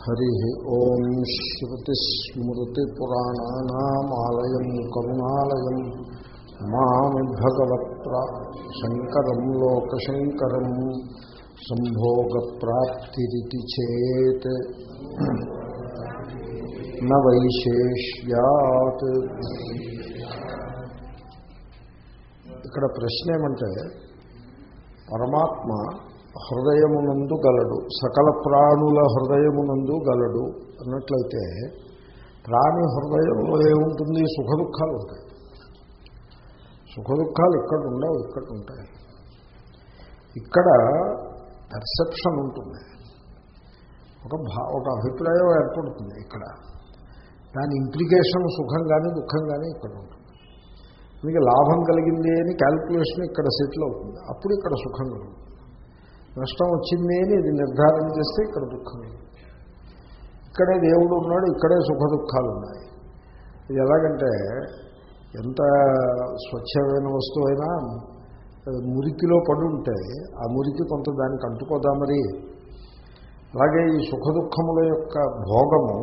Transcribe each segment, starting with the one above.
హరి ఓం శ్రుతిస్మృతిపురాణానామాలయం కరుణాలయం మామి భగవత్ప్ర శంకరం లోకశంకరం సంభోగప్రాప్తిరితి చేత్ న వైశేష్యాత్ ఇక్కడ ప్రశ్న ఏమంటే పరమాత్మ హృదయమునందు గలడు సకల ప్రాణుల హృదయమునందు గలడు అన్నట్లయితే ప్రాణి హృదయంలో ఏముంటుంది? సుఖ దుఃఖాలు ఉంటాయి. సుఖ దుఃఖాలు ఇక్కడ ఉండవు ఇక్కడ ఉంటాయి. ఇక్కడ పర్సెప్షన్ ఉంటుంది. ఒక భా ఒక అభిప్రాయం ఏర్పడుతుంది ఇక్కడ. దాని ఇంప్లికేషన్ సుఖం కానీ దుఃఖం కానీ ఇక్కడ ఉంటుంది. మీకు లాభం కలిగింది అని క్యాల్కులేషన్ ఇక్కడ సెటిల్ అవుతుంది. అప్పుడు ఇక్కడ సుఖం కలుగుతుంది. నష్టం వచ్చింది అని ఇది నిర్ధారణ చేస్తే ఇక్కడ దుఃఖం ఇక్కడే దేవుడు ఉన్నాడు ఇక్కడే సుఖ దుఃఖాలు ఉన్నాయి. ఇది ఎలాగంటే ఎంత స్వచ్ఛమైన వస్తువు అయినా మురికిలో పడి ఉంటే ఆ మురికి కొంత దానికి అంటుకోదా మరి? అలాగే ఈ సుఖ దుఃఖముల యొక్క భోగము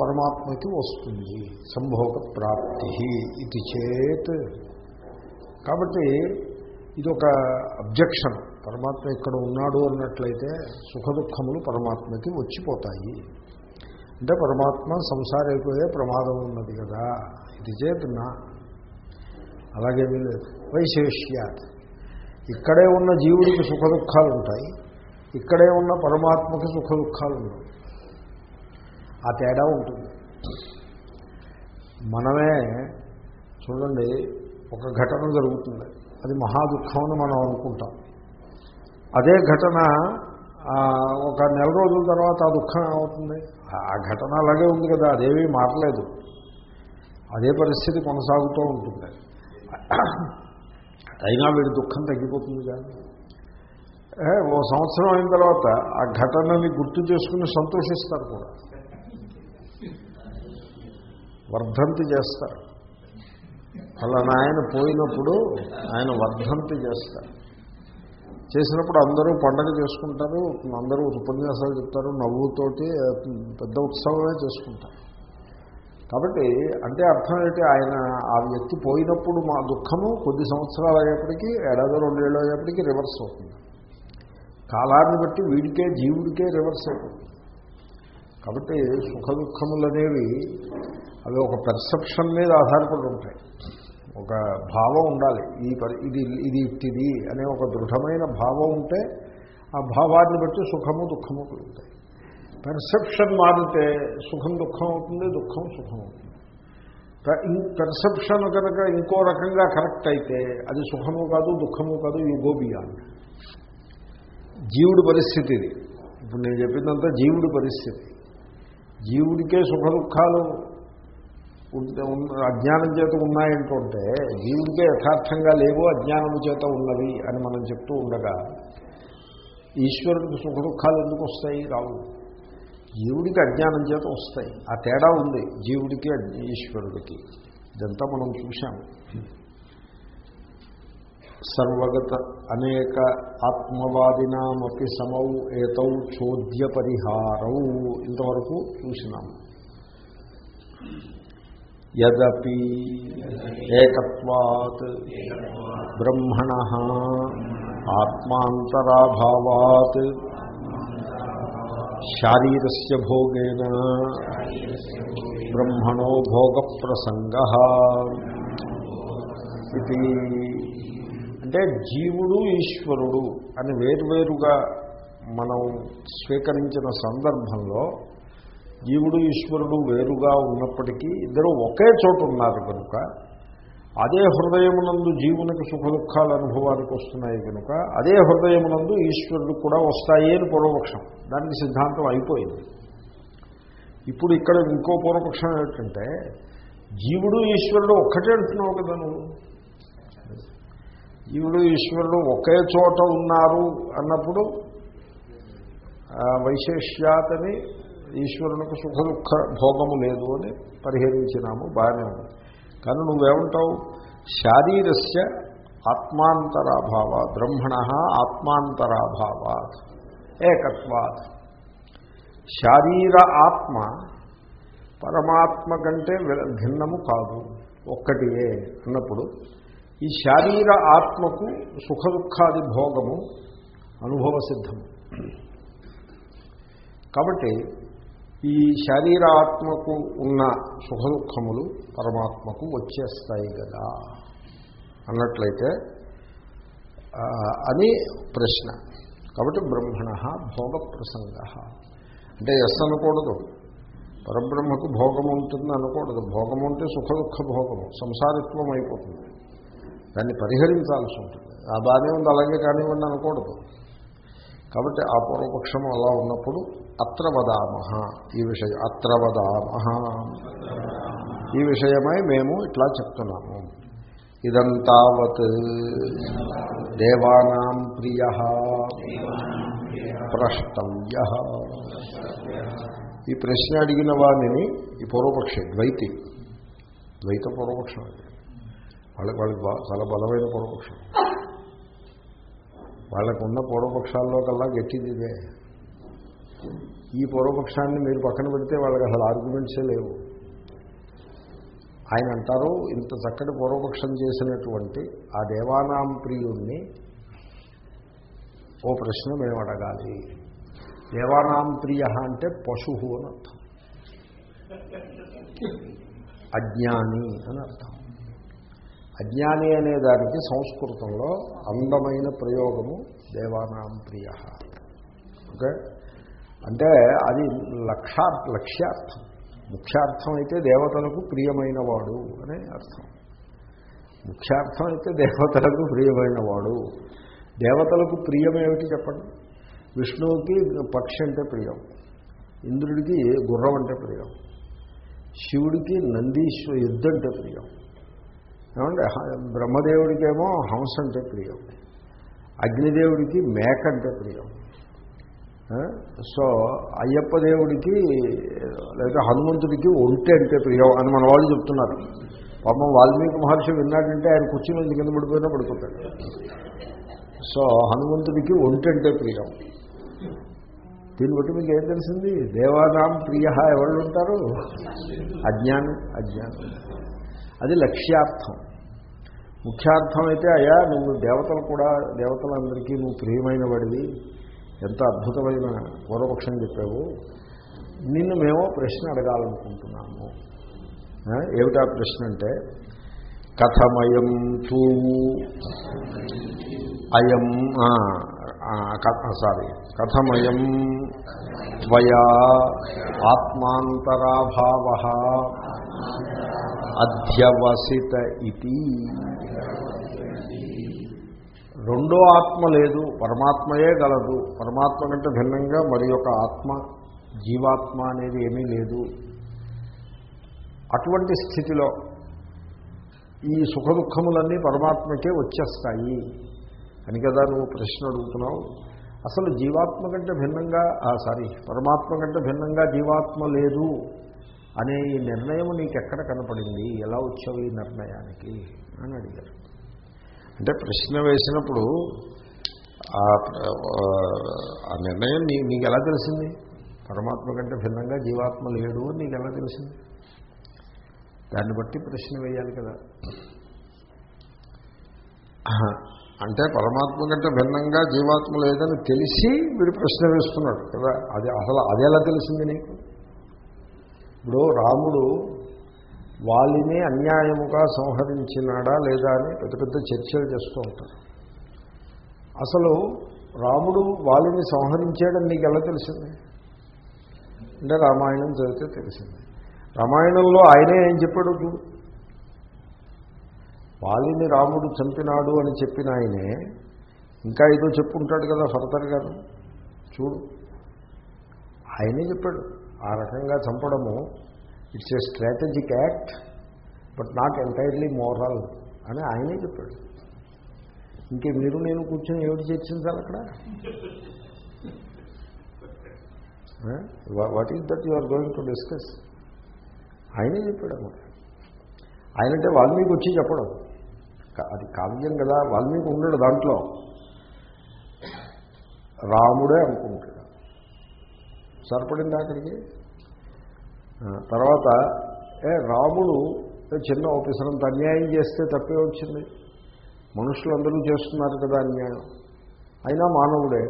పరమాత్మకి వస్తుంది. సంభోగ ప్రాప్తి ఇది చేత్. కాబట్టి ఇది ఒక అబ్జెక్షన్. పరమాత్మ ఇక్కడ ఉన్నాడు అన్నట్లయితే సుఖ దుఃఖములు పరమాత్మకి వచ్చిపోతాయి. అంటే పరమాత్మ సంసారైపోయే ప్రమాదం ఉన్నది కదా. ఇది చేతున్నా అలాగేమీ లేదు వైశేష్యాత్. ఇక్కడే ఉన్న జీవుడికి సుఖ దుఃఖాలు ఉంటాయి ఇక్కడే ఉన్న పరమాత్మకి సుఖ దుఃఖాలు ఉన్నాయి ఆ తేడా ఉంటుంది. మనమే చూడండి ఒక ఘటన జరుగుతుంది. అది మహా దుఃఖం అని మనం అనుకుంటాం. అదే ఘటన ఒక నెల రోజుల తర్వాత ఆ దుఃఖం అవుతుంది ఆ ఘటన అలాగే ఉంది కదా అదేమీ మారలేదు. అదే పరిస్థితి కొనసాగుతూ ఉంటుంది. అయినా వీడి దుఃఖం తగ్గిపోతుంది కానీ ఓ సంవత్సరం అయిన తర్వాత ఆ ఘటనని గుర్తు చేసుకుని సంతోషిస్తారు కూడా. వర్ధంతి చేస్తారు. అలా ఆయన పోయినప్పుడు ఆయన వర్ధంతి చేస్తారు. చేసినప్పుడు అందరూ పండగ చేసుకుంటారు అందరూ ఉపన్యాసాలు చెప్తారు నవ్వుతోటి పెద్ద ఉత్సవమే చేసుకుంటారు. కాబట్టి అంటే అర్థం ఏంటి? ఆయన ఆ వ్యక్తి పోయినప్పుడు మా దుఃఖము కొద్ది సంవత్సరాలు అయ్యేప్పటికీ ఏడాది రెండేళ్ళు అయ్యేప్పటికీ రివర్స్ అవుతుంది. కాలాన్ని బట్టి వీడికే జీవుడికే రివర్స్ అవుతుంది. కాబట్టి సుఖ దుఃఖములు అనేవి అవి ఒక పెర్సెప్షన్ మీద ఆధారపడి ఉంటాయి. ఒక భావం ఉండాలి. ఈ పరి ఇది ఇది ఇట్టిది అనే ఒక దృఢమైన భావం ఉంటే ఆ భావాన్ని బట్టి సుఖము దుఃఖము కలుగుతాయి. పెర్సెప్షన్ మారితే సుఖం దుఃఖం అవుతుంది దుఃఖం సుఖం అవుతుంది. పెర్సెప్షన్ కనుక ఇంకో రకంగా కరెక్ట్ అయితే అది సుఖము కాదు దుఃఖము కాదు యు గో బియాండ్ జీవుడి పరిస్థితి ఇది. ఇప్పుడు నేను చెప్పిందంతా జీవుడి పరిస్థితి. జీవుడికే సుఖ దుఃఖాలు అజ్ఞానం చేత ఉన్నాయంటుంటే జీవుడికే యథార్థంగా లేవు అజ్ఞానం చేత ఉన్నవి అని మనం చెప్తూ ఉండగా ఈశ్వరుడికి సుఖ దుఃఖాలు ఎందుకు వస్తాయి? రావు. జీవుడికి అజ్ఞానం చేత వస్తాయి. ఆ తేడా ఉంది జీవుడికి ఈశ్వరుడికి. ఇదంతా మనం చూశాము. సర్వగత అనేక ఆత్మవాదినామపి సమౌ ఏతౌ చోద్య పరిహారౌ ఇంతవరకు చూసినాము. యదపి ఏకత్వాత్ బ్రహ్మణ ఆత్మాంతరాభావాత్ శారీరస్ భోగేన బ్రహ్మణో భోగ ప్రసంగ ఇది. అంటే జీవుడు ఈశ్వరుడు అని వేరువేరుగా మనం స్వీకరించిన సందర్భంలో జీవుడు ఈశ్వరుడు వేరుగా ఉన్నప్పటికీ ఇద్దరు ఒకే చోట ఉన్నారు కనుక అదే హృదయమునందు జీవునికి సుఖ దుఃఖాల అనుభవానికి వస్తున్నాయి కనుక అదే హృదయమునందు ఈశ్వరుడు కూడా వస్తాయి అని పూర్వపక్షం. దానికి సిద్ధాంతం అయిపోయింది. ఇప్పుడు ఇక్కడ ఇంకో పూర్వపక్షం ఏమిటంటే జీవుడు ఈశ్వరుడు ఒక్కటే అంటున్నావు కదా నువ్వు? జీవుడు ఈశ్వరుడు ఒకే చోట ఉన్నారు అన్నప్పుడు వైశేష్యాతని ఈశ్వరునికి సుఖ దుఃఖ భోగము లేదు అని పరిహరించినాము బాగానే ఉంది. కానీ నువ్వేమంటావు? శారీరస్య ఆత్మాంతరాభావ బ్రహ్మణ ఆత్మాంతరాభావాత్ ఏకత్వాత్. శారీర ఆత్మ పరమాత్మ కంటే భిన్నము కాదు ఒక్కటియే అన్నప్పుడు ఈ శారీర ఆత్మకు సుఖ దుఃఖాది భోగము అనుభవ సిద్ధము కాబట్టి ఈ శరీరాత్మకు ఉన్న సుఖ దుఃఖములు పరమాత్మకు వచ్చేస్తాయి కదా. అన్నట్లయితే అని ప్రశ్న. కాబట్టి బ్రహ్మణ భోగ ప్రసంగ అంటే ఎస్ అనకూడదు. పరబ్రహ్మకు భోగం ఉంటుంది అనకూడదు. భోగం ఉంటే సుఖ దుఃఖ భోగము సంసారిత్వం అయిపోతుంది. దాన్ని పరిహరించాల్సి ఉంటుంది. ఆ బాగానే ఉంది అలాగే కానివ్వండి అనకూడదు. కాబట్టి ఆ పూర్వపక్షం అలా ఉన్నప్పుడు అత్ర వదామహ ఈ విషయం అత్ర వదామహ ఈ విషయమై మేము ఇట్లా చెప్తున్నాము. ఇదంతావత్ దేవానాం ప్రియ ప్రష్టవ్య. ఈ ప్రశ్న అడిగిన వాడిని ఈ పూర్వపక్షి ద్వైతి. ద్వైత పూర్వపక్షం అది. వాళ్ళకి వాళ్ళకి చాలా బలమైన పూర్వపక్షం. వాళ్ళకు ఉన్న పూర్వపక్షాల్లో కల్లా గట్టిది ఇదే. ఈ పూర్వపక్షాన్ని మీరు పక్కన పెడితే వాళ్ళకి అసలు ఆర్గ్యుమెంట్సే లేవు. ఆయన అంటారు ఇంత చక్కటి పూర్వపక్షం చేసినటువంటి ఆ దేవానాం ప్రియుణ్ణి ఓ ప్రశ్న మేము అడగాలి. దేవానాం ప్రియ అంటే పశువు అని అర్థం. అజ్ఞాని అని అర్థం. అజ్ఞాని అనే దానికి సంస్కృతంలో అందమైన ప్రయోగము దేవానాం ప్రియ. ఓకే? అంటే అది లక్షా లక్ష్యార్థం. ముఖ్యార్థం అయితే దేవతలకు ప్రియమైన వాడు అనే అర్థం. ముఖ్యార్థం అయితే దేవతలకు ప్రియమైన వాడు దేవతలకు ప్రియమేమిటి చెప్పండి? విష్ణువుకి పక్షి అంటే ప్రియం. ఇంద్రుడికి గుర్రం అంటే ప్రియం. శివుడికి నందీశ్వ యుద్ధం అంటే ప్రియం. ఏమంటే బ్రహ్మదేవుడికేమో హంస అంటే ప్రియం. అగ్నిదేవుడికి మేక అంటే ప్రియం. సో అయ్యప్ప దేవుడికి లేదా హనుమంతుడికి ఒంటె అంటే ప్రియం అని మన వాళ్ళు చెప్తున్నారు. పాపం వాల్మీకి మహర్షి విన్నాడంటే ఆయన కుర్చీ నుంచి కింద పడిపోయినా పడుకుంటాడు సో హనుమంతుడికి ఒంటె అంటే ప్రియం. దీన్ని బట్టి మీకు ఏం తెలిసింది? దేవానాం ప్రియ ఎవరు ఉంటారు? అజ్ఞానం అజ్ఞానం. అది లక్ష్యార్థం. ముఖ్యార్థం అయితే అయ్యా నువ్వు దేవతలు కూడా దేవతలందరికీ నువ్వు ప్రియమైన వాడివి ఎంత అద్భుతమైన పూర్వపక్షం చెప్పావు. నిన్ను మేము ప్రశ్న అడగాలనుకుంటున్నాము. ఏమిటా ప్రశ్న అంటే కథమయం తూ అయం సారీ కథమయం త్వయా ఆత్మాంతరాభావ అధ్యవసిత ఇది రెండో ఆత్మ లేదు పరమాత్మయే గలదు. పరమాత్మ కంటే భిన్నంగా మరి యొక్క ఆత్మ జీవాత్మ అనేది ఏమీ లేదు. అటువంటి స్థితిలో ఈ సుఖ దుఃఖములన్నీ పరమాత్మకే వచ్చేస్తాయి. అని కదా నువ్వు ప్రశ్న అడుగుతున్నావు. అసలు జీవాత్మ కంటే భిన్నంగా సారీ పరమాత్మ కంటే భిన్నంగా జీవాత్మ లేదు. అనే ఈ నిర్ణయం నీకెక్కడ కనపడింది? ఎలా వచ్చావు ఈ నిర్ణయానికి? అని అడిగారు. అంటే ప్రశ్న వేసినప్పుడు ఆ ఆ నిర్ణయం నీ నీకు ఎలా తెలిసింది? పరమాత్మ కంటే భిన్నంగా జీవాత్మ లేడు అని నీకు ఎలా తెలిసింది? దాన్ని బట్టి ప్రశ్న వేయాలి కదా. అంటే పరమాత్మ కంటే భిన్నంగా జీవాత్మ లేదని తెలిసి వీడు ప్రశ్న వేస్తున్నాడు కదా. అది అసలు అది ఎలా తెలిసింది నీకు? ఇప్పుడు రాముడు వాళ్ళని అన్యాయముగా సంహరించినాడా లేదా అని పెద్ద పెద్ద చర్చలు చేస్తూ ఉంటారు. అసలు రాముడు వాళ్ళని సంహరించాడని నీకు ఎలా తెలిసింది? అంటే రామాయణం చదివితే తెలిసింది. రామాయణంలో ఆయనే ఏం చెప్పాడు చూడు వాలిని రాముడు చంపినాడు అని చెప్పిన ఆయనే ఇంకా ఏదో చెప్పుంటాడు కదా ఫర్దర్ గారు. చూడు. ఆయనే చెప్పాడు. ఆ రకంగా చంపడము it's a strategic act but not entirely moral అని ఆయనే చెప్పాడు. ఇంకే మీరు నేను కూర్చొని ఏమిటి చర్చించాలి అక్కడ? What is that you are going to discuss ఆయనే చెప్పాడు అన్నమాట. ఆయనంటే వాల్మీకి వచ్చి చెప్పడం. అది కావ్యం కదా వాల్మీకి ఉండడు దాంట్లో. రాముడే అనుకుంటాడు. సరిపడింది అక్కడికి? తర్వాత ఏ రాముడు చిన్న ఆఫీసరంత అన్యాయం చేస్తే తప్పే వచ్చింది. మనుషులందరూ చేస్తున్నారు కదా అన్యాయం. అయినా మానవుడే.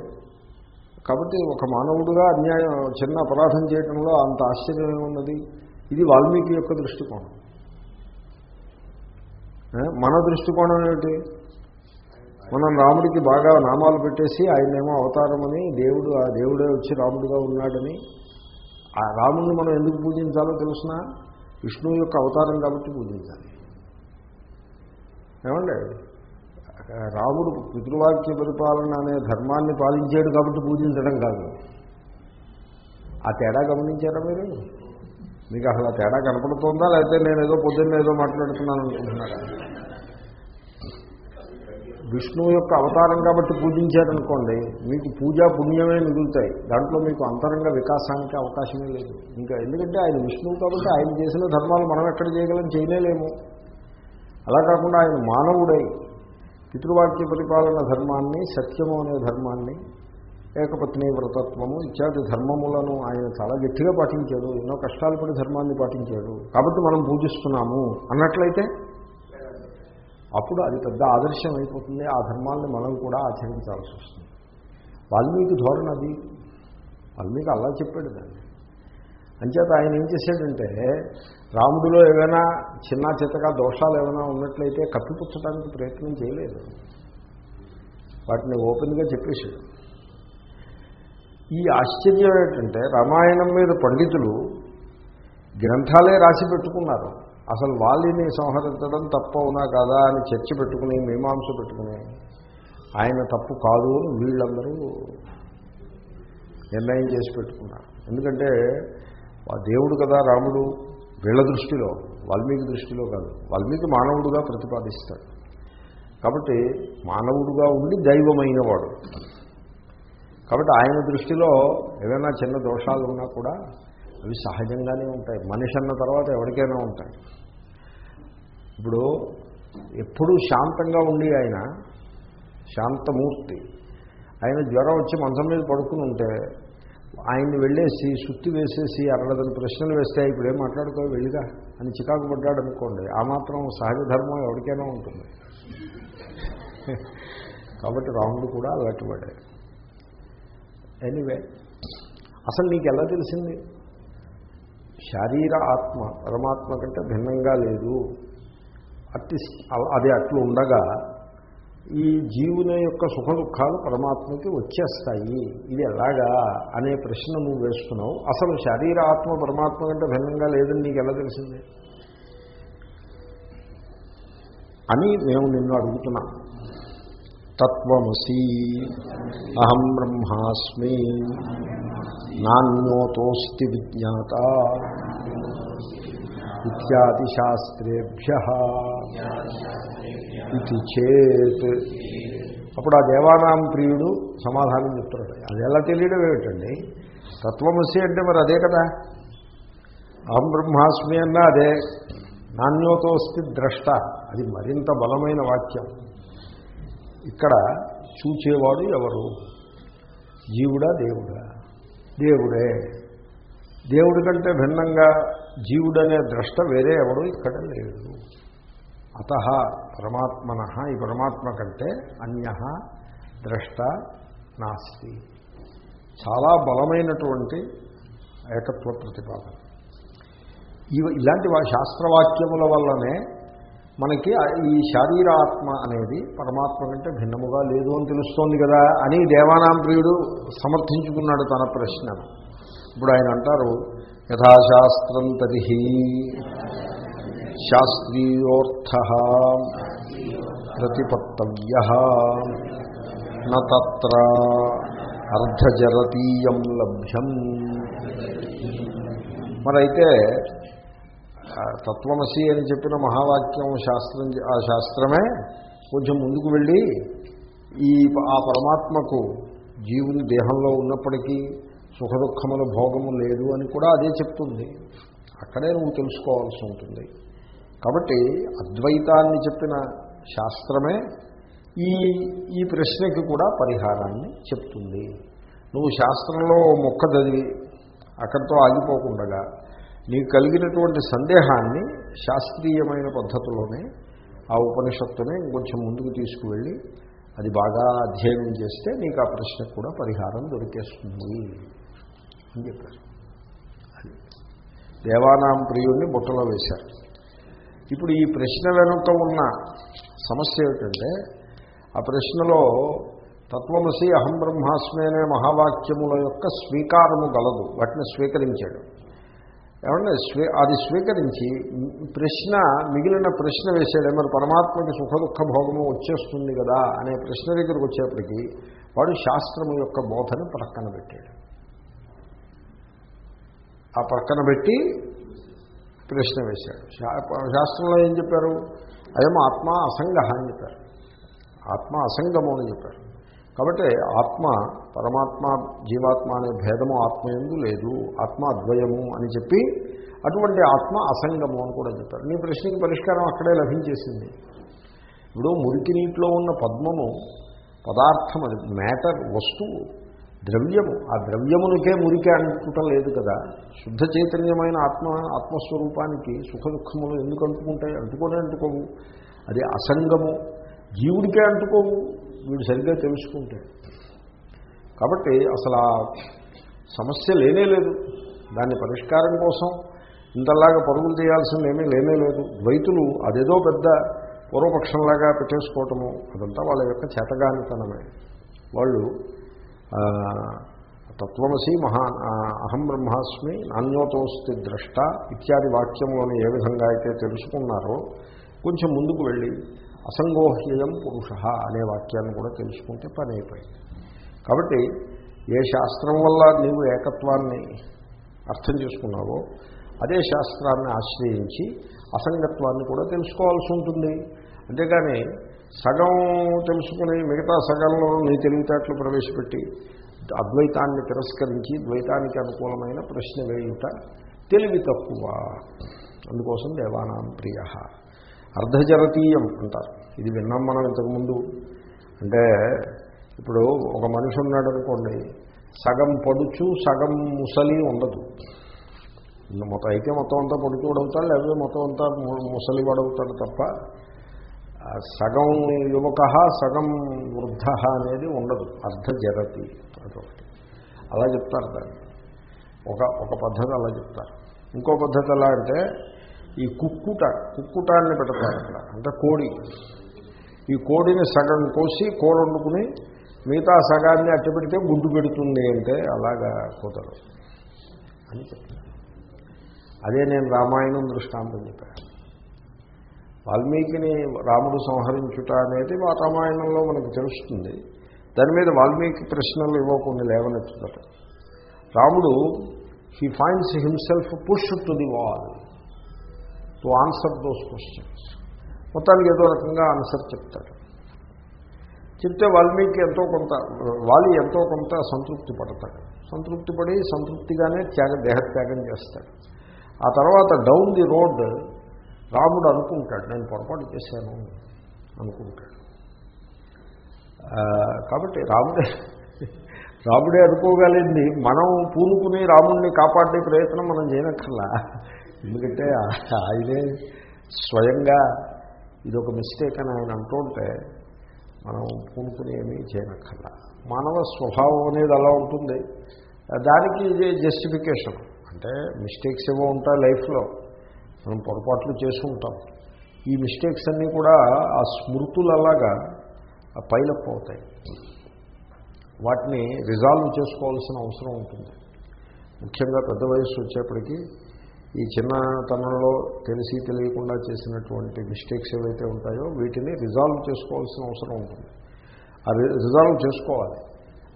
కాబట్టి ఒక మానవుడుగా అన్యాయం చిన్న అపరాధం చేయడంలో అంత ఆశ్చర్యమే ఉన్నది ఇది వాల్మీకి యొక్క దృష్టికోణం. మన దృష్టికోణం ఏమిటి? మనం రాముడికి బాగా నామాలు పెట్టేసి ఆయనేమో అవతారమని దేవుడు ఆ దేవుడే వచ్చి రాముడిగా ఉన్నాడని ఆ రాముడిని మనం ఎందుకు పూజించాలో తెలుసిన విష్ణువు యొక్క అవతారం కాబట్టి పూజించాలి. ఏమండి? రాముడు పితృవాక్య పరిపాలన అనే ధర్మాన్ని పాలించాడు కాబట్టి పూజించడం కాదు. ఆ తేడా గమనించారా మీరు? మీకు అసలు ఆ తేడా కనపడుతుందా? లేకపోతే నేను ఏదో పొద్దున్న ఏదో మాట్లాడుతున్నాను అనుకుంటున్నారా? విష్ణువు యొక్క అవతారం కాబట్టి పూజించారనుకోండి మీకు పూజా పుణ్యమే మిగులుతాయి. దాంట్లో మీకు అంతరంగ వికాసానికి అవకాశమే లేదు. ఇంకా ఎందుకంటే ఆయన విష్ణువు కాబట్టి ఆయన చేసిన ధర్మాలు మనం ఎక్కడ చేయగలం? చేయలేము. అలా కాకుండా ఆయన మానవుడై పితృవాక్య పరిపాలన ధర్మాన్ని సత్యము అనే ధర్మాన్ని ఏకపత్ని వ్రతత్వము ఇత్యాది ధర్మములను ఆయన చాలా గట్టిగా పాటించాడు. ఎన్నో కష్టాలు పడి ధర్మాన్ని పాటించాడు. కాబట్టి మనం పూజిస్తున్నాము. అన్నట్లయితే అప్పుడు అది పెద్ద ఆదర్శం అయిపోతుంది. ఆ ధర్మాల్ని మనం కూడా ఆచరించాల్సి వస్తుంది. వాల్మీకి ధోరణి అది. వాల్మీకి అలా చెప్పాడు దాన్ని. అంచేత ఆయన ఏం చేశాడంటే రాముడిలో ఏమైనా చిన్న చిత్తగా దోషాలు ఏమైనా ఉన్నట్లయితే కప్పిపుచ్చడానికి ప్రయత్నం చేయలేదు. వాటిని ఓపెన్గా చెప్పేశాడు. ఈ ఆశ్చర్యం ఏంటంటే రామాయణం మీద పండితులు గ్రంథాలే రాసి పెట్టుకున్నారు. అసలు వాళ్ళని సంహరించడం తప్పు అవునా కాదా అని చర్చ పెట్టుకుని మీమాంస పెట్టుకుని ఆయన తప్పు కాదు అని వీళ్ళందరూ నిర్ణయం చేసి పెట్టుకున్నారు. ఎందుకంటే దేవుడు కదా రాముడు వీళ్ళ దృష్టిలో వాల్మీకి దృష్టిలో కాదు. వాల్మీకి మానవుడుగా ప్రతిపాదిస్తాడు. కాబట్టి మానవుడుగా ఉండి దైవమైన వాడు కాబట్టి ఆయన దృష్టిలో ఏదైనా చిన్న దోషాలు ఉన్నా కూడా అవి సహజంగానే ఉంటాయి. మనిషి అన్న తర్వాత ఎవరికైనా ఉంటాయి. ఇప్పుడు ఎప్పుడూ శాంతంగా ఉండి ఆయన శాంతమూర్తి. ఆయన జ్వరం వచ్చి మంచం మీద పడుకుని ఉంటే ఆయన్ని వెళ్ళేసి సుత్తి వేసేసి అరడదని ప్రశ్నలు వేస్తే ఇప్పుడు ఏం మాట్లాడుకో వెళ్ళిగా అని చికాకు పడ్డాడు అనుకోండి. ఆ మాత్రం సహజ ధర్మం ఎవరికైనా ఉంటుంది. కాబట్టి రాముడు కూడా అలాంటి వాడే ఎనీవే అసలు నీకు ఎలా తెలిసింది? శారీర ఆత్మ పరమాత్మ కంటే భిన్నంగా లేదు. అట్టి అది అట్లు ఉండగా ఈ జీవుని యొక్క సుఖ దుఃఖాలు పరమాత్మకి వచ్చేస్తాయి. ఇది ఎలాగా అనే ప్రశ్న నువ్వు వేస్తున్నావు. అసలు శరీరాత్మ ఆత్మ పరమాత్మ కంటే భిన్నంగా లేదని నీకు ఎలా తెలిసింది? అని మేము నిన్ను అడుగుతున్నాం. తత్వమసి. అహం బ్రహ్మాస్మి. నాణ్యోతోస్తి విజ్ఞాత. ఇత్యాది శాస్త్రేభ్య. ఇది చేత్. అప్పుడు ఆ దేవానాం ప్రియుడు సమాధానం చెప్తున్నాడు. అది ఎలా తెలియడం ఏమిటండి? తత్వమసి అంటే మరి అదే కదా? అహం బ్రహ్మాస్మి అన్నా అదే. నాణ్యోతోస్తి ద్రష్ట. అది మరింత బలమైన వాక్యం. ఇక్కడ చూచేవాడు ఎవరు? జీవుడా దేవుడా? దేవుడే. దేవుడి కంటే భిన్నంగా జీవుడనే ద్రష్ట వేరే ఎవడు ఇక్కడ లేడు. అత పరమాత్మన ఈ పరమాత్మ కంటే అన్య ద్రష్ట నాస్తి. చాలా బలమైనటువంటి ఏకత్వ ప్రతిపాదన. ఇవి ఇలాంటి శాస్త్రవాక్యముల వల్లనే మనకి ఈ శారీరాత్మ అనేది పరమాత్మ కంటే భిన్నముగా లేదు అని తెలుస్తోంది కదా అని దేవానాంప్రియుడు సమర్థించుకున్నాడు తన ప్రశ్నను. ఇప్పుడు ఆయన అంటారు యథాశాస్త్రం తరిహి శాస్త్రీయోర్థ ప్రతిపత్తవ్య నత్ర అర్ధజరతీయం లభ్యం మరైతే తత్వమసి అని చెప్పిన మహావాక్యం శాస్త్రం ఆ శాస్త్రమే కొంచెం ముందుకు వెళ్ళి ఈ ఆ పరమాత్మకు జీవుని దేహంలో ఉన్నప్పటికీ సుఖ దుఃఖముల భోగము లేదు అని కూడా అదే చెప్తుంది. అక్కడే నువ్వు తెలుసుకోవాల్సి ఉంటుంది. కాబట్టి అద్వైతాన్ని చెప్పిన శాస్త్రమే ఈ ఈ ప్రశ్నకి కూడా పరిహారాన్ని చెప్తుంది. నువ్వు శాస్త్రంలో మొక్క చదివి అక్కడితో ఆగిపోకుండగా నీకు కలిగినటువంటి సందేహాన్ని శాస్త్రీయమైన పద్ధతిలోనే ఆ ఉపనిషత్తునే ఇంకొంచెం ముందుకు తీసుకువెళ్ళి అది బాగా అధ్యయనం చేస్తే నీకు ఆ ప్రశ్నకు కూడా పరిహారం దొరికేస్తుంది అని చెప్పారు. దేవానాం ప్రియుడిని బుట్టలో వేశారు. ఇప్పుడు ఈ ప్రశ్న వెనుక ఉన్న సమస్య ఏమిటంటే ఆ ప్రశ్నలో తత్వమసి అహం బ్రహ్మాస్మి అనే మహావాక్యముల యొక్క స్వీకారము గలదు. వాటిని స్వీకరించాడు. ఏమంటే స్వీ అది స్వీకరించి ప్రశ్న మిగిలిన ప్రశ్న వేసాడు మరి పరమాత్మకి సుఖ దుఃఖ భోగము వచ్చేస్తుంది కదా అనే ప్రశ్న దగ్గరకు వచ్చేప్పటికీ వాడు శాస్త్రము యొక్క బోధను ప్రక్కన పెట్టాడు. ఆ పక్కన పెట్టి ప్రశ్న వేశాడు. శాస్త్రంలో ఏం చెప్పారు? అయం ఆత్మ అసంగ అని చెప్పారు. ఆత్మ అసంగము అని చెప్పారు. కాబట్టి ఆత్మ పరమాత్మ జీవాత్మ అనే భేదము ఆత్మ ఎందు లేదు. ఆత్మ అద్వయము అని చెప్పి అటువంటి ఆత్మ అసంగము అని కూడా చెప్పారు. నీ ప్రశ్నకి పరిష్కారం అక్కడే లభించేసింది. ఇప్పుడు మురికి నీటిలో ఉన్న పద్మము పదార్థం అది మ్యాటర్ వస్తువు ద్రవ్యము. ఆ ద్రవ్యమునికే మురికి అంటుటం లేదు కదా. శుద్ధ చైతన్యమైన ఆత్మ ఆత్మస్వరూపానికి సుఖ దుఃఖములు ఎందుకు అంటుకుంటాయి? అంటుకొనే అంటుకోవు. అది అసంగము. జీవుడికే అంటుకోవు. వీడు సరిగ్గా తెలుసుకుంటే కాబట్టి అసలు ఆ సమస్య లేనే లేదు. దాని పరిష్కారం కోసం ఇంతలాగా పరుగులు చేయాల్సింది ఏమీ లేనే లేదు. ద్వైతులు అదేదో పెద్ద పూర్వపక్షంలాగా పెట్టేసుకోవటము అదంతా వాళ్ళ యొక్క చేతగానితనమే. వాళ్ళు తత్వమసి మహా అహం బ్రహ్మాస్మి నాణ్యోతోస్తి ద్రష్ట ఇత్యాది వాక్యంలోని ఏ విధంగా అయితే తెలుసుకున్నారో కొంచెం ముందుకు వెళ్ళి అసంగోహ్యయం పురుష అనే వాక్యాన్ని కూడా తెలుసుకుంటే పని అయిపోయింది. కాబట్టి ఏ శాస్త్రం వల్ల నీవు ఏకత్వాన్ని అర్థం చేసుకున్నావో అదే శాస్త్రాన్ని ఆశ్రయించి అసంగత్వాన్ని కూడా తెలుసుకోవాల్సి ఉంటుంది. అంతేగాని సగం తెలుసుకుని మిగతా సగంలో నీ తెలివితేటలు ప్రవేశపెట్టి అద్వైతాన్ని తిరస్కరించి ద్వైతానికి అనుకూలమైన ప్రశ్న వేయుట తెలివి తక్కువ. అందుకోసం దేవానాం ప్రియ. అర్ధజరతీయం అంటారు. ఇది విన్నాం మనం ఇంతకుముందు. అంటే ఇప్పుడు ఒక మనిషి ఉన్నాడు అనుకోండి సగం పడుచు సగం ముసలి ఉండదు. మొత్తం అయితే మొత్తం అంతా పొడుచుడు అవుతాడు లేకపోతే మొత్తం అంతా ముసలి వాడవుతాడు తప్ప సగం యువక సగం వృద్ధ అనేది ఉండదు. అర్ధజరతి అదొకటి. అలా చెప్తారు దాన్ని. ఒక ఒక పద్ధతి అలా చెప్తారు. ఇంకో పద్ధతి ఎలా అంటే ఈ కుక్కుట కుక్కుటాన్ని పెడతారు అక్కడ. అంటే కోడి. ఈ కోడిని సగం కోసి కూర వండుకుని మిగతా సగాన్ని అట్టి పెడితే గుడ్డు పెడుతుంది అంటే అలాగా కుదరు అని చెప్తాను అదే నేను రామాయణం దృష్టాంతం చెప్పాను. వాల్మీకిని రాముడు సంహరించుట అనేది మా రామాయణంలో మనకు తెలుస్తుంది. దాని మీద వాల్మీకి ప్రశ్నలు ఇవ్వకుండా లేవనెత్తుతారు. రాముడు he finds himself push to the wall to answer those questions మొత్తానికి ఏదో రకంగా ఆన్సర్ చెప్తాడు. చెప్తే వాల్మీకి ఎంతో కొంత వాలి ఎంతో కొంత సంతృప్తి పడతాడు. సంతృప్తి పడి సంతృప్తిగానే త్యాగ దేహత్యాగం చేస్తాడు. ఆ తర్వాత డౌన్ ది రోడ్ రాముడు అనుకుంటాడు నేను పొరపాటు చేశాను అనుకుంటాడు. కాబట్టి రాముడే రాముడే అనుకోగలిగింది మనం పూనుకుని రాముడిని కాపాడే ప్రయత్నం మనం చేయనక్కర్లా. ఎందుకంటే ఆయనే స్వయంగా ఇదొక మిస్టేక్ అని ఆయన అంటుంటే మనం పూనుకుని ఏమీ చేయనక్కర్లా. మానవ స్వభావం అనేది అలా ఉంటుంది. దానికి ఇది జస్టిఫికేషన్ అంటే మిస్టేక్స్ ఏవో ఉంటాయి లైఫ్లో. మనం పొరపాట్లు చేసుకుంటాం ఈ మిస్టేక్స్ అన్నీ కూడా ఆ స్మృతులలాగా పైలప్ అవుతాయి. వాటిని రిజాల్వ్ చేసుకోవాల్సిన అవసరం ఉంటుంది. ముఖ్యంగా పెద్ద వయస్సు వచ్చేప్పటికీ ఈ చిన్నతనంలో తెలిసి తెలియకుండా చేసినటువంటి మిస్టేక్స్ ఏవైతే ఉంటాయో వీటిని రిజాల్వ్ చేసుకోవాల్సిన అవసరం ఉంటుంది. అది రిజాల్వ్ చేసుకోవాలి.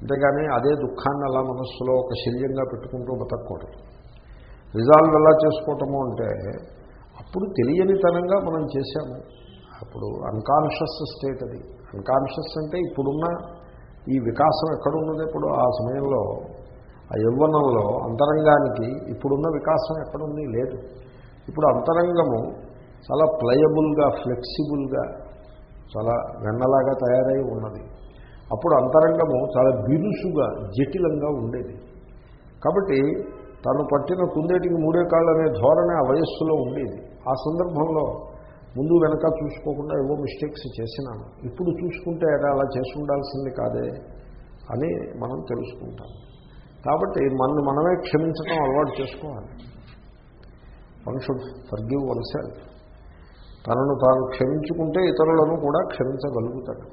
అంతేగాని అదే దుఃఖాన్ని అలా మనస్సులో ఒక శల్యంగా పెట్టుకుంటూ బతకూడదు రిజాల్వ్ ఎలా చేసుకోవటము అంటే అప్పుడు తెలియనితనంగా మనం చేశాము. అప్పుడు అన్కాన్షియస్ స్టేట్ అది. అన్కాన్షియస్ అంటే ఇప్పుడున్న ఈ వికాసం ఎక్కడున్నది? ఇప్పుడు ఆ సమయంలో ఆ యవ్వనంలో అంతరంగానికి ఇప్పుడున్న వికాసం ఎక్కడుంది? లేదు. ఇప్పుడు అంతరంగము చాలా ప్లయబుల్గా ఫ్లెక్సిబుల్గా చాలా వెన్నలాగా తయారై ఉన్నది. అప్పుడు అంతరంగము చాలా బిరుసుగా జటిలంగా ఉండేది. కాబట్టి తను పట్టిన కుందేటికి మూడే కాళ్ళు అనే ధోరణి ఆ వయస్సులో ఉండేది. ఆ సందర్భంలో ముందు వెనక చూసుకోకుండా ఏవో మిస్టేక్స్ చేసినాను. ఇప్పుడు చూసుకుంటే అలా అలా చేసి ఉండాల్సింది కాదే అని మనం తెలుసుకుంటాం. కాబట్టి మనల్ని మనమే క్షమించడం అలవాటు చేసుకోవాలి. One should forgive oneself తనను తాను క్షమించుకుంటే ఇతరులను కూడా క్షమించగలుగుతాడు.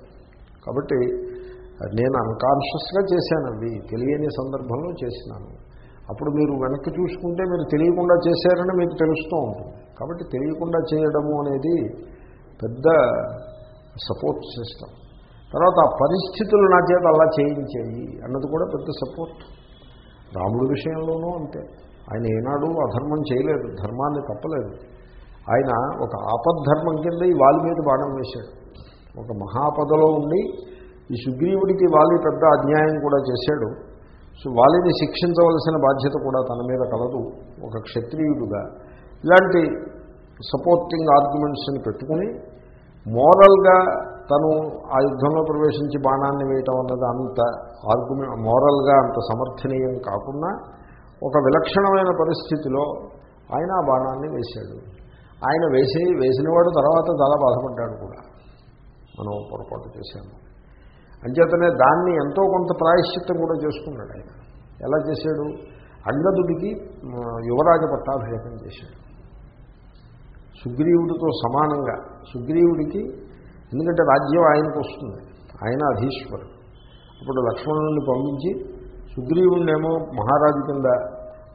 కాబట్టి నేను అన్కాన్షియస్గా చేశాను అది తెలియని సందర్భంలో చేసినాను. అప్పుడు మీరు వెనక్కి చూసుకుంటే మీరు తెలియకుండా చేశారని మీకు తెలుస్తూ ఉంటుంది. కాబట్టి తెలియకుండా చేయడము అనేది పెద్ద సపోర్ట్ సిస్టమ్ తర్వాత ఆ పరిస్థితులు నా చేత అలా చేయించేయి అన్నది కూడా పెద్ద సపోర్ట్ రాముడి విషయంలోనూ అంతే. ఆయన ఏనాడు అధర్మం చేయలేదు ధర్మాన్ని తప్పలేదు. ఆయన ఒక ఆపద్ధర్మం కింద ఈ వాలి మీద బాణం వేశాడు. ఒక మహాపదలో ఉండి ఈ సుగ్రీవుడికి వాలి పెద్ద అన్యాయం కూడా చేశాడు. సో వాలిని శిక్షించవలసిన బాధ్యత కూడా తన మీద కలదు. ఒక క్షత్రియుడుగా ఇలాంటి సపోర్టింగ్ ఆర్గ్యుమెంట్స్ని పెట్టుకుని మోరల్గా తను ఆ యుద్ధంలో ప్రవేశించి బాణాన్ని వేయటం అన్నది అంత ఆర్గ్యుమెంట్ మోరల్గా అంత సమర్థనీయం కాకుండా ఒక విలక్షణమైన పరిస్థితిలో ఆయన ఆ బాణాన్ని వేశాడు. ఆయన వేసి వేసినవాడు తర్వాత చాలా బాధపడ్డాడు కూడా. మనం పొరపాటు చేశాము. అంచేతనే దాన్ని ఎంతో కొంత ప్రాయశ్చిత్తం కూడా చేసుకున్నాడు ఆయన. ఎలా చేశాడు? అంగదుడికి యువరాజ పట్టాభిషేకం చేశాడు. సుగ్రీవుడితో సమానంగా. సుగ్రీవుడికి ఎందుకంటే రాజ్యం ఆయనకు వస్తుంది. ఆయన అధీశ్వరుడు. అప్పుడు లక్ష్మణుని పంపించి సుగ్రీవుణ్ణేమో మహారాజు కింద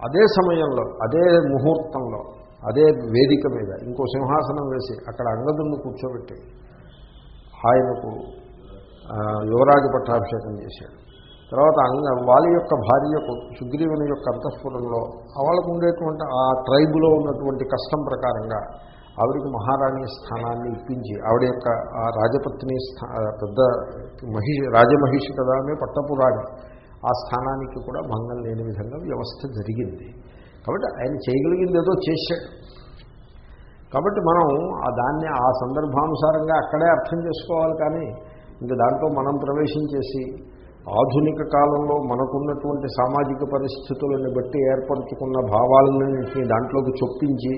అదే సమయంలో అదే ముహూర్తంలో అదే వేదిక మీద ఇంకో సింహాసనం వేసి అక్కడ అంగదుని కూర్చోబెట్టి ఆయనకు యువరాజు పట్టాభిషేకం చేశాడు. తర్వాత అంగ వాలి యొక్క భార్యకు సుగ్రీవుని యొక్క అంతఃపురంలో వాళ్ళకు ఉండేటువంటి ఆ ట్రైబులో ఉన్నటువంటి కష్టం ప్రకారంగా ఆవిడికి మహారాణి స్థానాన్ని ఇప్పించి ఆవిడ యొక్క ఆ రాజపత్ని స్థా పెద్ద మహిషి రాజమహిషి కదా అనే పట్టపురాణి ఆ స్థానానికి కూడా భంగం లేని విధంగా వ్యవస్థ జరిగింది. కాబట్టి ఆయన చేయగలిగింది ఏదో చేశాడు. కాబట్టి మనం ఆ దాన్ని ఆ సందర్భానుసారంగా అక్కడే అర్థం చేసుకోవాలి కానీ ఇంకా దాంట్లో మనం ప్రవేశించేసి ఆధునిక కాలంలో మనకున్నటువంటి సామాజిక పరిస్థితులను బట్టి ఏర్పరచుకున్న భావాలన్నింటినీ దాంట్లోకి చొప్పించి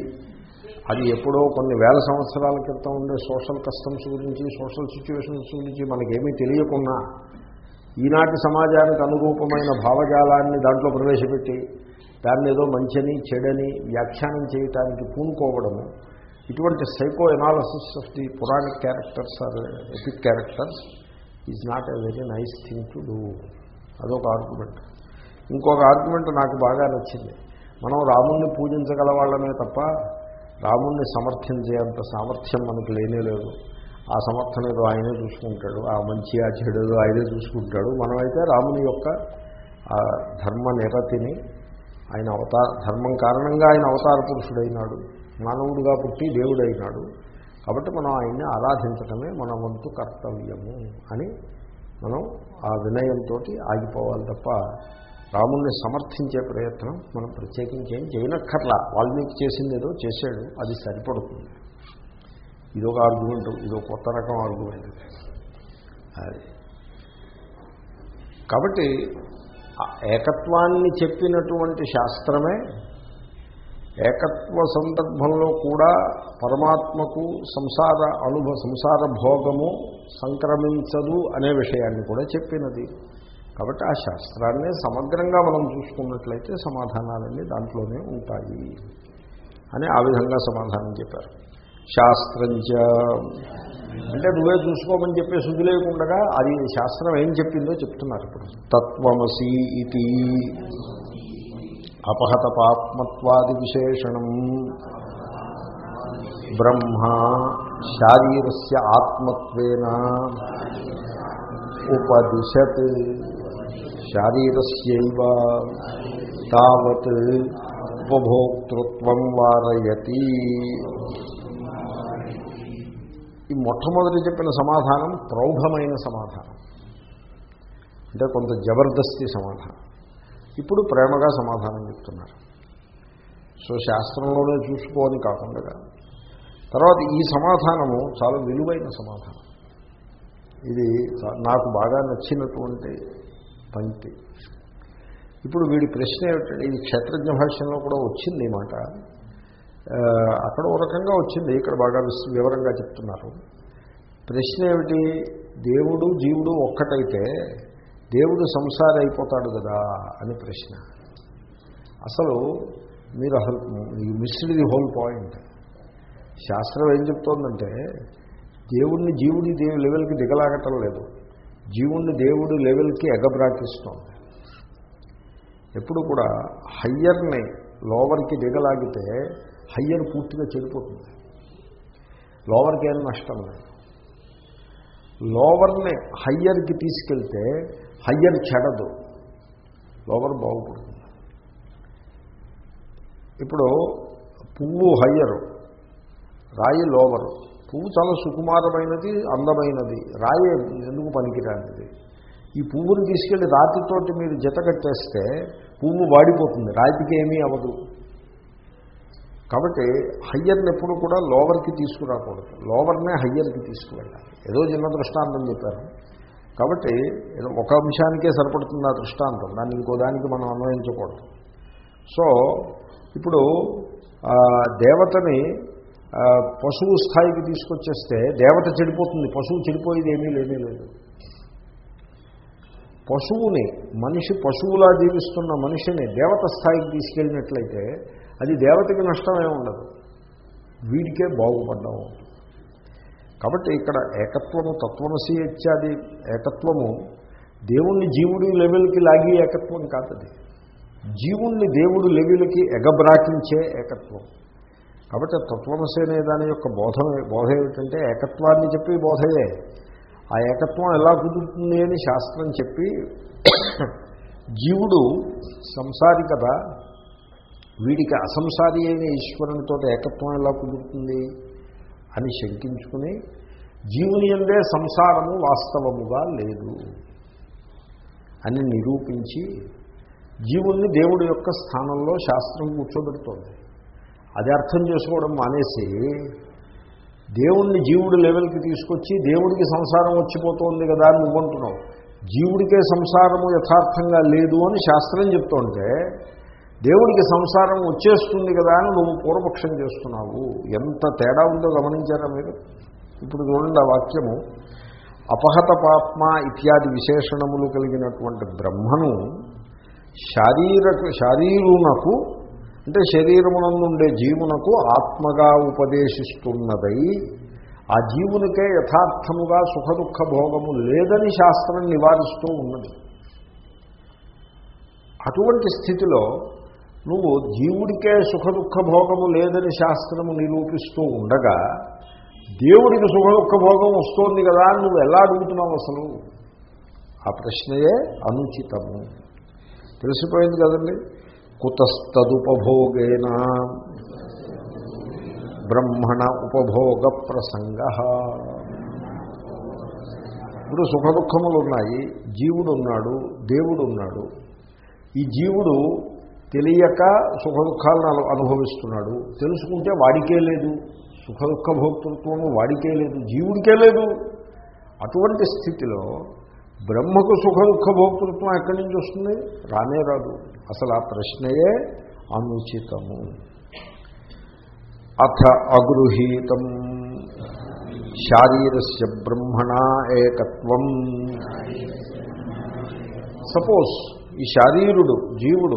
అది ఎప్పుడో కొన్ని వేల సంవత్సరాల క్రితం ఉండే సోషల్ కస్టమ్స్ గురించి సోషల్ సిచ్యువేషన్స్ గురించి మనకేమీ తెలియకున్నా ఈనాటి సమాజానికి అనురూపమైన భావజాలాన్ని దాంట్లో ప్రవేశపెట్టి దాన్ని ఏదో మంచిని చెడని వ్యాఖ్యానం చేయటానికి పూనుకోవడము. ఇటువంటి psychoanalysis of the Puranic characters or epic characters is not a very nice thing to do అదొక ఆర్గ్యుమెంట్ ఇంకొక ఆర్గ్యుమెంట్ నాకు బాగా నచ్చింది. మనం రాముణ్ణి పూజించగల వాళ్ళమే తప్ప రాముణ్ణి సమర్థించేంత సామర్థ్యం మనకు లేనే లేదు. ఆ సమర్థన ఏదో ఆయనే చూసుకుంటాడు ఆ మంచి ఆ చెడు ఏదో ఆయనే చూసుకుంటాడు. మనమైతే రాముని యొక్క ఆ ధర్మ నిరతిని ఆయన అవతార ధర్మం కారణంగా ఆయన అవతార పురుషుడైనాడు. మానవుడుగా పుట్టి దేవుడైనాడు. కాబట్టి మనం ఆయన్ని ఆరాధించటమే మన వంతు కర్తవ్యము అని మనం ఆ వినయంతో ఆగిపోవాలి తప్ప రాముణ్ణి సమర్థించే ప్రయత్నం మనం ప్రత్యేకించి ఏం చేయనక్కర్లా. వాల్మీకి చేసింది ఏదో చేశాడు అది సరిపడుతుంది. ఇదొక ఆర్గ్యుమెంట్ ఇదో కొత్త రకం ఆర్గ్యుమెంట్ అది. కాబట్టి ఏకత్వాన్ని చెప్పినటువంటి శాస్త్రమే ఏకత్వ సందర్భంలో కూడా పరమాత్మకు సంసార అనుభవ సంసార భోగము సంక్రమించదు అనే విషయాన్ని కూడా చెప్పినది. కాబట్టి ఆ శాస్త్రాన్ని సమగ్రంగా మనం చూసుకున్నట్లయితే సమాధానాలన్నీ దాంట్లోనే ఉంటాయి అని ఆ విధంగా సమాధానం చెప్పారు. శాస్త్రంచ అంటే నువ్వే చూసుకోమని చెప్పేసి లేకుండగా అది శాస్త్రం ఏం చెప్పిందో చెప్తున్నారు ఇప్పుడు. తత్వమసి ఇది అపహత పాత్మత్వాది విశేషణం. బ్రహ్మ శారీరస్య ఆత్మత్వేన ఉపదిశత్. శారీరస్యైవ తావత్ ఉపభోక్తృత్వం వారయతి ఈ మొట్టమొదటి చెప్పిన సమాధానం ప్రౌఢమైన సమాధానం. అంటే కొంత జబర్దస్తి సమాధానం. ఇప్పుడు ప్రేమగా సమాధానం చెప్తున్నారు. సో శాస్త్రంలోనే చూసుకోని కాకుండా తర్వాత ఈ సమాధానము చాలా విలువైన సమాధానం. ఇది నాకు బాగా నచ్చినటువంటి పంక్తి. ఇప్పుడు వీడి ప్రశ్న ఏమిటంటే ఇది క్షేత్రజ్ఞ భాష్యంలో కూడా వచ్చింది మాట. అక్కడ ఒక రకంగా వచ్చింది ఇక్కడ బాగా వివరంగా చెప్తున్నారు. ప్రశ్న ఏమిటి? దేవుడు జీవుడు ఒక్కటైతే దేవుడు సంసారి అయిపోతాడు కదా అని ప్రశ్న. అసలు మీరు అసలు మిస్డ్ ది హోల్ పాయింట్ శాస్త్రం ఏం చెప్తోందంటే దేవుణ్ణి జీవుడి దేవు లెవెల్కి దిగలాగటం లేదు. జీవుణ్ణి దేవుడి లెవెల్కి ఎగబ్రాకిస్తోంది ఎప్పుడు కూడా హయ్యర్ని లోవర్కి దిగలాగితే హయ్యర్ పూర్తిగా చెడిపోతుంది. లోవర్కి ఏం నష్టం లేదు. లోవర్ని హయ్యర్కి తీసుకెళ్తే హయ్యర్ చెడదు. లోవర్ బాగుపడుతుంది. ఇప్పుడు పువ్వు హయ్యరు రాయి లోవరు. పువ్వు చాలా సుకుమారమైనది అందమైనది. రాయి ఎందుకు పనికిరానిది? ఈ పువ్వుని తీసుకెళ్ళి రాతితోటి మీరు జత కట్టేస్తే పువ్వు వాడిపోతుంది రాతికి ఏమీ అవ్వదు. కాబట్టి హయ్యర్ని ఎప్పుడు కూడా లోవర్కి తీసుకురాకూడదు. లోవర్నే హయ్యర్కి తీసుకువెళ్ళాలి. ఏదో చిన్న దృష్టాంతం చెప్పారు. కాబట్టి ఒక అంశానికే సరిపడుతుంది ఆ దృష్టాంతం. దాన్ని ఇంకో దానికి మనం అన్వయించకూడదు. సో ఇప్పుడు దేవతని పశువు స్థాయికి తీసుకొచ్చేస్తే దేవత చెడిపోతుంది. పశువు చెడిపోయేది ఏమీ లేమీ లేదు. పశువుని మనిషి పశువులా జీవిస్తున్న మనిషిని దేవత స్థాయికి తీసుకెళ్ళినట్లయితే అది దేవతకి నష్టమే ఉండదు. వీడికే బాగుపడ్డం. కాబట్టి ఇక్కడ ఏకత్వము తత్వమసి ఇత్యాది ఏకత్వము దేవుణ్ణి జీవుడి లెవెల్కి లాగి ఏకత్వం కాదది. జీవుణ్ణి దేవుడు లెవెల్కి ఎగబ్రాకించే ఏకత్వం. కాబట్టి తత్వమసి అనే దాని యొక్క బోధ బోధ ఏమిటంటే ఏకత్వాన్ని చెప్పి బోధయే. ఆ ఏకత్వం ఎలా కుదురుతుంది అని శాస్త్రం చెప్పి జీవుడు సంసారి కదా వీడికి అసంసారి అయిన ఈశ్వరునితో ఏకత్వం ఎలా కుదురుతుంది అని శంకించుకుని జీవుని ఎందే సంసారము వాస్తవముగా లేదు అని నిరూపించి జీవుణ్ణి దేవుడి యొక్క స్థానంలో శాస్త్రం కూర్చోబెడుతోంది. అది అర్థం చేసుకోవడం మానేసి దేవుణ్ణి జీవుడి లెవెల్కి తీసుకొచ్చి దేవుడికి సంసారం వచ్చిపోతోంది కదా అని నువ్వంటున్నావు. జీవుడికే సంసారము యథార్థంగా లేదు అని శాస్త్రం చెప్తుంటే దేవుడికి సంసారం వచ్చేస్తుంది కదా అని నువ్వు పూర్వపక్షం చేస్తున్నావు. ఎంత తేడా ఉందో గమనించారా మీరు? ఇప్పుడు చూడండి ఆ వాక్యము. అపహత పాత్మ ఇత్యాది విశేషణములు కలిగినటువంటి బ్రహ్మను శారీరక శారీరునకు అంటే శరీరమునందుండే జీవునకు ఆత్మగా ఉపదేశిస్తున్నదై ఆ జీవునికే యథార్థముగా సుఖదుఖ భోగము లేదని శాస్త్రం నివారిస్తూ ఉన్నది. అటువంటి స్థితిలో నువ్వు జీవుడికే సుఖదుఖ భోగము లేదని శాస్త్రము నిరూపిస్తూ ఉండగా దేవుడికి సుఖదుఖ భోగం వస్తోంది కదా నువ్వు ఎలా అడుగుతున్నావు అసలు? ఆ ప్రశ్నయే అనుచితము. తెలిసిపోయింది కదండి? కుతస్తదుపభోగేన. బ్రహ్మణ ఉపభోగ ప్రసంగ ఇప్పుడు సుఖదుఖములు ఉన్నాయి జీవుడు ఉన్నాడు దేవుడు ఉన్నాడు ఈ జీవుడు తెలియక సుఖ దుఃఖాలను అనుభవిస్తున్నాడు. తెలుసుకుంటే వాడికే లేదు. సుఖ దుఃఖ భోక్తృత్వము వాడికే లేదు జీవుడికే లేదు. అటువంటి స్థితిలో బ్రహ్మకు సుఖ దుఃఖ భోక్తృత్వం ఎక్కడి నుంచి వస్తుంది? రానే రాదు. అసలు ఆ ప్రశ్నయే అనుచితము. అథ అగృహీతం. శారీరస్య బ్రహ్మణ ఏకత్వం. సపోజ్ ఈ శారీరుడు జీవుడు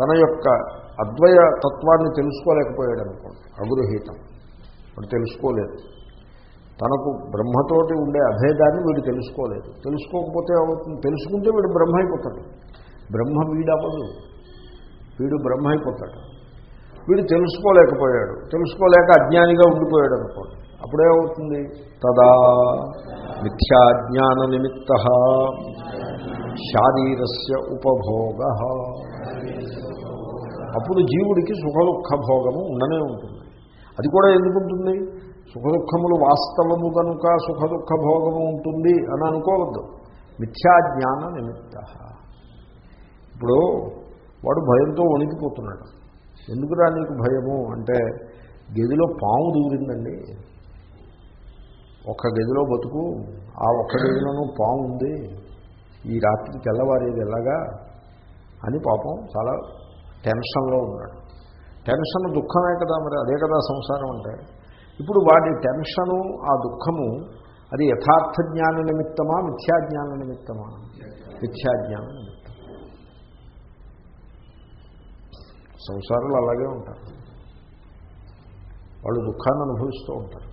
తన యొక్క అద్వయ తత్వాన్ని తెలుసుకోలేకపోయాడు అనుకోండి అగృహీతం. వాడు తెలుసుకోలేదు. తనకు బ్రహ్మతోటి ఉండే అభేదాన్ని వీడు తెలుసుకోలేదు. తెలుసుకోకపోతే అవుతుంది తెలుసుకుంటే వీడు బ్రహ్మ అయిపోతాడు. బ్రహ్మ వీడవదు వీడు బ్రహ్మ అయిపోతాడు. వీడు తెలుసుకోలేకపోయాడు. తెలుసుకోలేక అజ్ఞానిగా ఉండిపోయాడు అనుకోండి అప్పుడేమవుతుంది? తదా మిథ్యాజ్ఞాన నిమిత్త శారీరస్య ఉపభోగ. అప్పుడు జీవుడికి సుఖదుఖ భోగము ఉండనే ఉంటుంది. అది కూడా ఎందుకు ఉంటుంది సుఖదుఖములు వాస్తవము కనుక సుఖదుఖ భోగము ఉంటుంది అని అనుకోవద్దు. మిథ్యాజ్ఞాన నిమిత్త. ఇప్పుడు వాడు భయంతో వణికిపోతున్నాడు. ఎందుకురా నీకు భయము? అంటే గదిలో పాము దూరిందండి. ఒక్క గదిలో బతుకు ఆ ఒక్క గదిలోనూ పాము ఉంది. ఈ రాత్రి తెల్లవారేది ఎలాగా? అని పాపం చాలా టెన్షన్లో ఉన్నాడు. టెన్షన్ దుఃఖమే కదా మరి అదే కదా సంసారం అంటే. ఇప్పుడు వాడి టెన్షను ఆ దుఃఖము అది యథార్థ జ్ఞాన నిమిత్తమా మిథ్యాజ్ఞాన నిమిత్తమా? మిథ్యాజ్ఞానం నిమిత్తం సంసారాలు అలాగే ఉంటారు. వాళ్ళు దుఃఖాన్ని అనుభవిస్తూ ఉంటారు.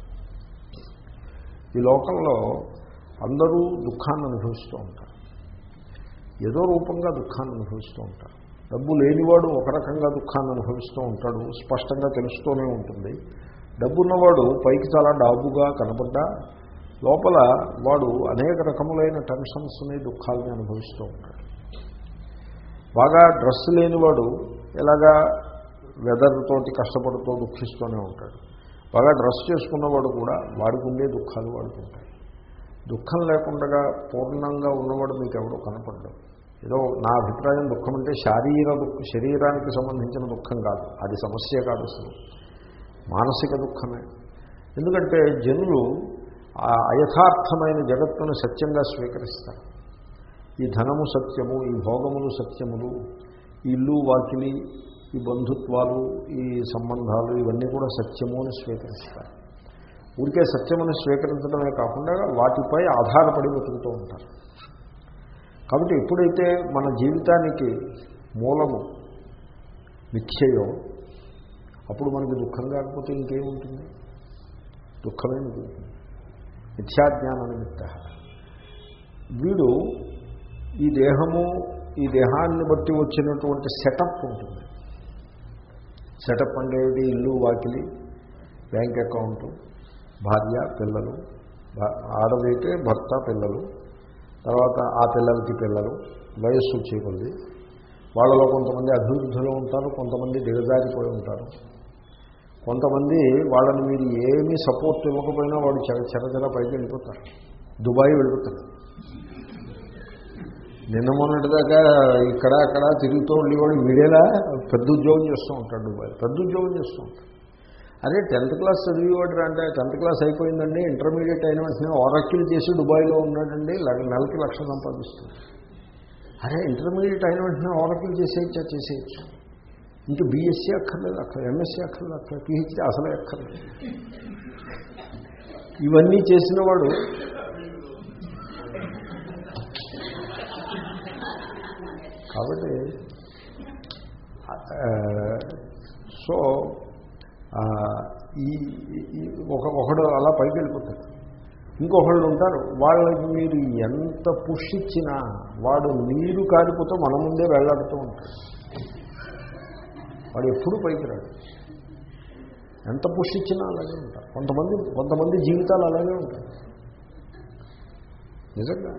ఈ లోకంలో అందరూ దుఃఖాన్ని అనుభవిస్తూ ఉంటారు. ఏదో రూపంగా దుఃఖాన్ని అనుభవిస్తూ ఉంటారు. డబ్బు లేనివాడు ఒక రకంగా దుఃఖాన్ని అనుభవిస్తూ ఉంటాడు స్పష్టంగా తెలుస్తూనే ఉంటుంది. డబ్బున్నవాడు పైకి చాలా డాబుగా కనపడ్డా లోపల వాడు అనేక రకములైన టెన్షన్స్ని దుఃఖాలని అనుభవిస్తూ ఉంటాడు. బాగా డ్రెస్ లేనివాడు ఇలాగా వెదర్ తోటి కష్టపడుతూ దుఃఖిస్తూనే ఉంటాడు. బాగా డ్రెస్ చేసుకున్నవాడు కూడా వాడికి ఉండే దుఃఖాలు వాడుకుంటాయి. దుఃఖం లేకుండా పూర్ణంగా ఉన్నవాడు మీకు ఎవడో కనపడ్డాడు ఏదో నా అభిప్రాయం దుఃఖం అంటే శారీర దుఃఖ శరీరానికి సంబంధించిన దుఃఖం కాదు. అది సమస్య కాదు అసలు. మానసిక దుఃఖమే. ఎందుకంటే జనులు ఆ అయథార్థమైన జగత్తును సత్యంగా స్వీకరిస్తారు. ఈ ధనము సత్యము ఈ భోగములు సత్యములు ఇల్లు వాకిలి ఈ బంధుత్వాలు ఈ సంబంధాలు ఇవన్నీ కూడా సత్యము అని స్వీకరిస్తారు. ఊరికే సత్యమని స్వీకరించడమే కాకుండా వాటిపై ఆధారపడి బతుకుతూ ఉంటారు. కాబట్టి ఎప్పుడైతే మన జీవితానికి మూలము మిథ్యయో అప్పుడు మనకి దుఃఖం కాకపోతే ఇంకేముంటుంది దుఃఖమే మిగులుతుంది మిథ్యాజ్ఞాన నిమిత్త వీడు ఈ దేహము ఈ దేహాన్ని బట్టి వచ్చినటువంటి సెటప్ ఉంటుంది. సెటప్ అంటే ఇల్లు వాకిలి బ్యాంక్ అకౌంటు భార్య పిల్లలు ఆడదైతే భర్త పిల్లలు తర్వాత ఆ పిల్లలకి పిల్లలు వయస్సు వచ్చేకొద్ది వాళ్ళలో కొంతమంది అభివృద్ధిలో ఉంటారు కొంతమంది దిగజారిపోయి ఉంటారు. కొంతమంది వాళ్ళని మీరు ఏమీ సపోర్ట్ ఇవ్వకపోయినా వాడు చెర చెర పైకి వెళ్ళిపోతారు. దుబాయ్ వెళ్ళిపోతారు. నిన్న మొన్నటిదాకా ఇక్కడ అక్కడ తిరుగుతూ ఉండేవాడు. వీడేలా పెద్ద ఉద్యోగం చేస్తూ ఉంటాడు దుబాయ్ పెద్ద ఉద్యోగం చేస్తూ ఉంటాడు. అదే టెన్త్ క్లాస్ చదివేవాడు అంటే టెన్త్ క్లాస్ అయిపోయిందండి. ఇంటర్మీడియట్ అయిన వెంటనే ఓరక్కిల్ చేసి దుబాయ్లో ఉన్నాడండి. నెలకి లక్ష సంపాదిస్తుంది అరే ఇంటర్మీడియట్ అయిన వెంటనే ఓరక్కిల్ చేసేయచ్చా? చేసేయచ్చు. ఇంకా బీఎస్సీ అక్కర్లేదు అక్కడ ఎంఎస్సీ అక్కర్లేదు అక్కడ పిహెచ్డీ అసలే అక్కర్లేదు. ఇవన్నీ చేసిన వాడు కాబట్టి సో ఈ ఒక ఒకడు అలా పైకి వెళ్ళిపోతాడు. ఇంకొకళ్ళు ఉంటారు. వాళ్ళకి మీరు ఎంత పుష్ ఇచ్చినా వాడు నీరు కారిపోతే మన ముందే వెళ్ళాడుతూ ఉంటాడు. వాడు ఎప్పుడు పైకి రాడు. ఎంత పుష్ ఇచ్చినా అలాగే ఉంటారు. కొంతమంది కొంతమంది జీవితాలు అలాగే ఉంటాయి. నిజంగా